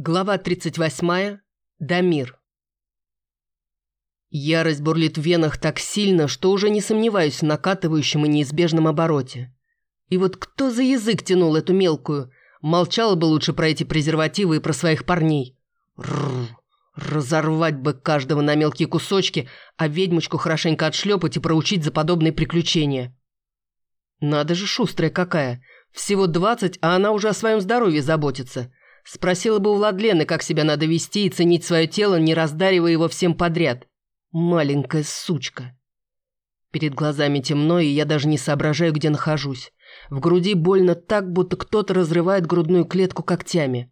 Глава 38. Дамир. Ярость бурлит в венах так сильно, что уже не сомневаюсь в накатывающем и неизбежном обороте. И вот кто за язык тянул эту мелкую? Молчала бы лучше про эти презервативы и про своих парней. Рррр. Разорвать бы каждого на мелкие кусочки, а ведьмочку хорошенько отшлепать и проучить за подобные приключения. Надо же шустрая какая. Всего двадцать, а она уже о своем здоровье заботится. Спросила бы у Владлены, как себя надо вести и ценить свое тело, не раздаривая его всем подряд. Маленькая сучка. Перед глазами темно, и я даже не соображаю, где нахожусь. В груди больно так, будто кто-то разрывает грудную клетку когтями.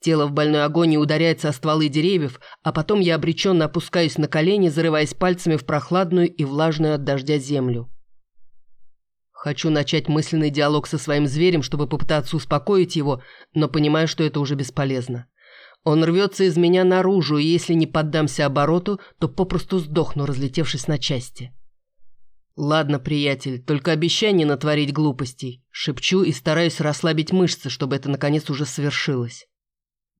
Тело в больной агонии ударяется о стволы деревьев, а потом я обреченно опускаюсь на колени, зарываясь пальцами в прохладную и влажную от дождя землю. Хочу начать мысленный диалог со своим зверем, чтобы попытаться успокоить его, но понимаю, что это уже бесполезно. Он рвется из меня наружу, и если не поддамся обороту, то попросту сдохну, разлетевшись на части. «Ладно, приятель, только обещай не натворить глупостей», — шепчу и стараюсь расслабить мышцы, чтобы это наконец уже свершилось.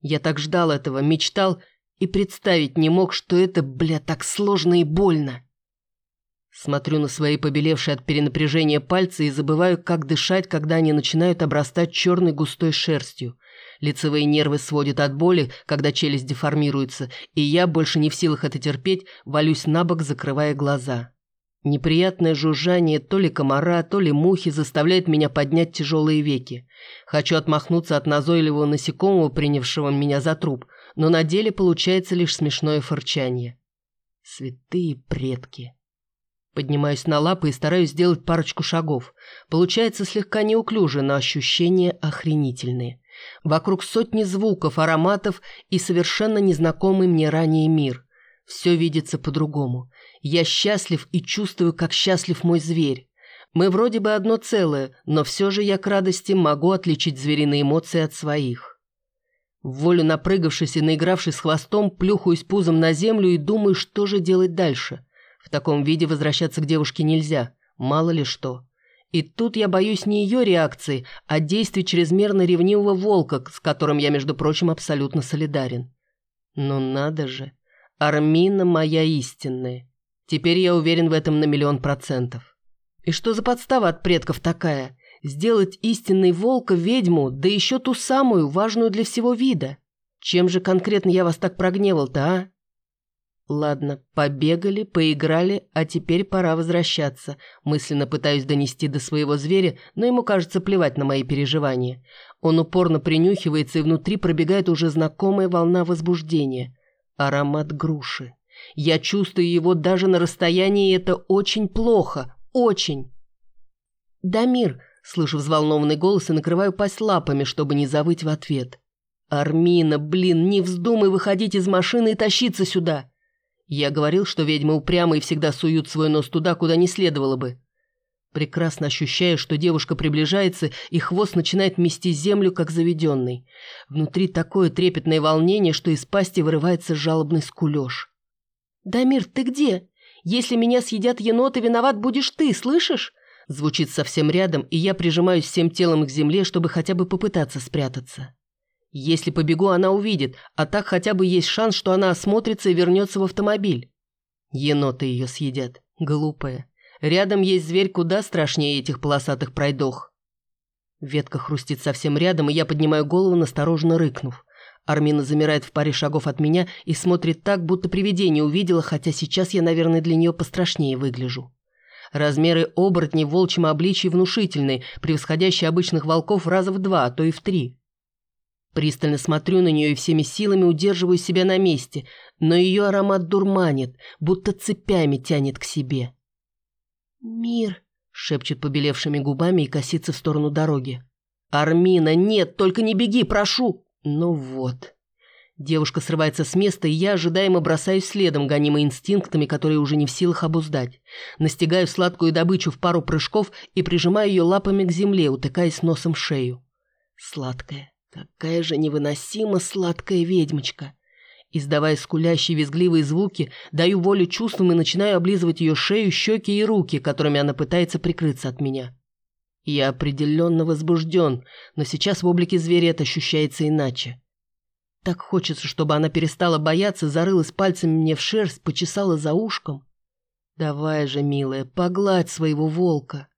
Я так ждал этого, мечтал и представить не мог, что это, бля, так сложно и больно. Смотрю на свои побелевшие от перенапряжения пальцы и забываю, как дышать, когда они начинают обрастать черной густой шерстью. Лицевые нервы сводят от боли, когда челюсть деформируется, и я, больше не в силах это терпеть, валюсь на бок, закрывая глаза. Неприятное жужжание то ли комара, то ли мухи заставляет меня поднять тяжелые веки. Хочу отмахнуться от назойливого насекомого, принявшего меня за труп, но на деле получается лишь смешное фырчание. Святые предки. Поднимаюсь на лапы и стараюсь сделать парочку шагов. Получается слегка неуклюже, но ощущения охренительные. Вокруг сотни звуков, ароматов и совершенно незнакомый мне ранее мир. Все видится по-другому. Я счастлив и чувствую, как счастлив мой зверь. Мы вроде бы одно целое, но все же я к радости могу отличить звериные эмоции от своих. В волю напрыгавшись и наигравшись хвостом, плюхаюсь пузом на землю и думаю, что же делать дальше. В таком виде возвращаться к девушке нельзя, мало ли что. И тут я боюсь не ее реакции, а действий чрезмерно ревнивого волка, с которым я, между прочим, абсолютно солидарен. Но надо же, Армина моя истинная. Теперь я уверен в этом на миллион процентов. И что за подстава от предков такая? Сделать истинный волка ведьму, да еще ту самую, важную для всего вида. Чем же конкретно я вас так прогневал-то, а? Ладно, побегали, поиграли, а теперь пора возвращаться. Мысленно пытаюсь донести до своего зверя, но ему кажется плевать на мои переживания. Он упорно принюхивается, и внутри пробегает уже знакомая волна возбуждения. Аромат груши. Я чувствую его даже на расстоянии, и это очень плохо. Очень. «Дамир!» — слышу взволнованный голос и накрываю пасть лапами, чтобы не завыть в ответ. «Армина, блин, не вздумай выходить из машины и тащиться сюда!» Я говорил, что ведьмы упрямы и всегда суют свой нос туда, куда не следовало бы. Прекрасно ощущаю, что девушка приближается, и хвост начинает мести землю, как заведенный. Внутри такое трепетное волнение, что из пасти вырывается жалобный скулеж. «Дамир, ты где? Если меня съедят еноты, виноват будешь ты, слышишь?» Звучит совсем рядом, и я прижимаюсь всем телом к земле, чтобы хотя бы попытаться спрятаться. Если побегу, она увидит, а так хотя бы есть шанс, что она осмотрится и вернется в автомобиль. Еноты ее съедят. Глупая. Рядом есть зверь куда страшнее этих полосатых пройдох. Ветка хрустит совсем рядом, и я поднимаю голову, настороженно рыкнув. Армина замирает в паре шагов от меня и смотрит так, будто привидение увидела, хотя сейчас я, наверное, для нее пострашнее выгляжу. Размеры оборотней в волчьем обличии внушительные, превосходящие обычных волков раза в два, а то и в три. Пристально смотрю на нее и всеми силами удерживаю себя на месте, но ее аромат дурманит, будто цепями тянет к себе. «Мир!» — шепчет побелевшими губами и косится в сторону дороги. «Армина, нет, только не беги, прошу!» «Ну вот». Девушка срывается с места, и я ожидаемо бросаюсь следом, гонимой инстинктами, которые уже не в силах обуздать. Настигаю сладкую добычу в пару прыжков и прижимаю ее лапами к земле, утыкаясь носом в шею. Сладкая. Какая же невыносимо сладкая ведьмочка. Издавая скулящие визгливые звуки, даю волю чувствам и начинаю облизывать ее шею, щеки и руки, которыми она пытается прикрыться от меня. Я определенно возбужден, но сейчас в облике зверя это ощущается иначе. Так хочется, чтобы она перестала бояться, зарылась пальцами мне в шерсть, почесала за ушком. Давай же, милая, погладь своего волка.